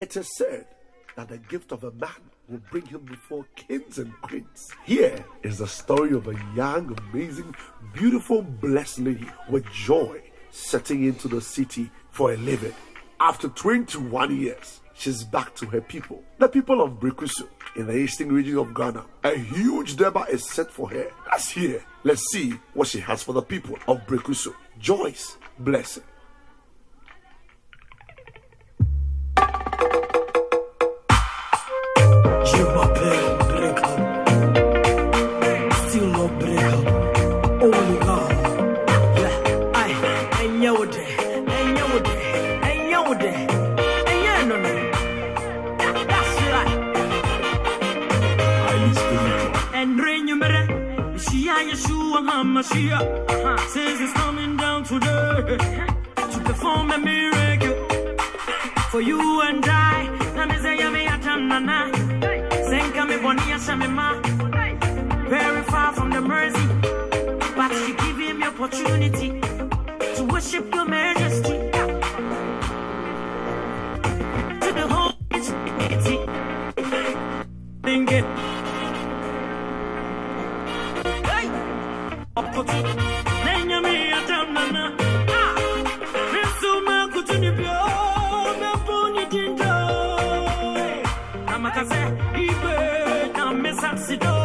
It is said that the gift of a man will bring him before kings and queens. Here is the story of a young, amazing, beautiful, blessed lady with joy setting into the city for a living. After 21 years, she's back to her people, the people of Brekusu in the eastern region of Ghana. A huge durbar is set for her. Let's hear. Let's see what she has for the people of Brekusu. Joyce, blessing. And you HaMashiach. Says it's coming down today to perform a miracle for you and I. Atanana. Senka me. Very far from the mercy. But she give him the opportunity to worship your majesty. To the whole city. Think it. Hey! Nenya atanana. Ah! Namakase. Ibe.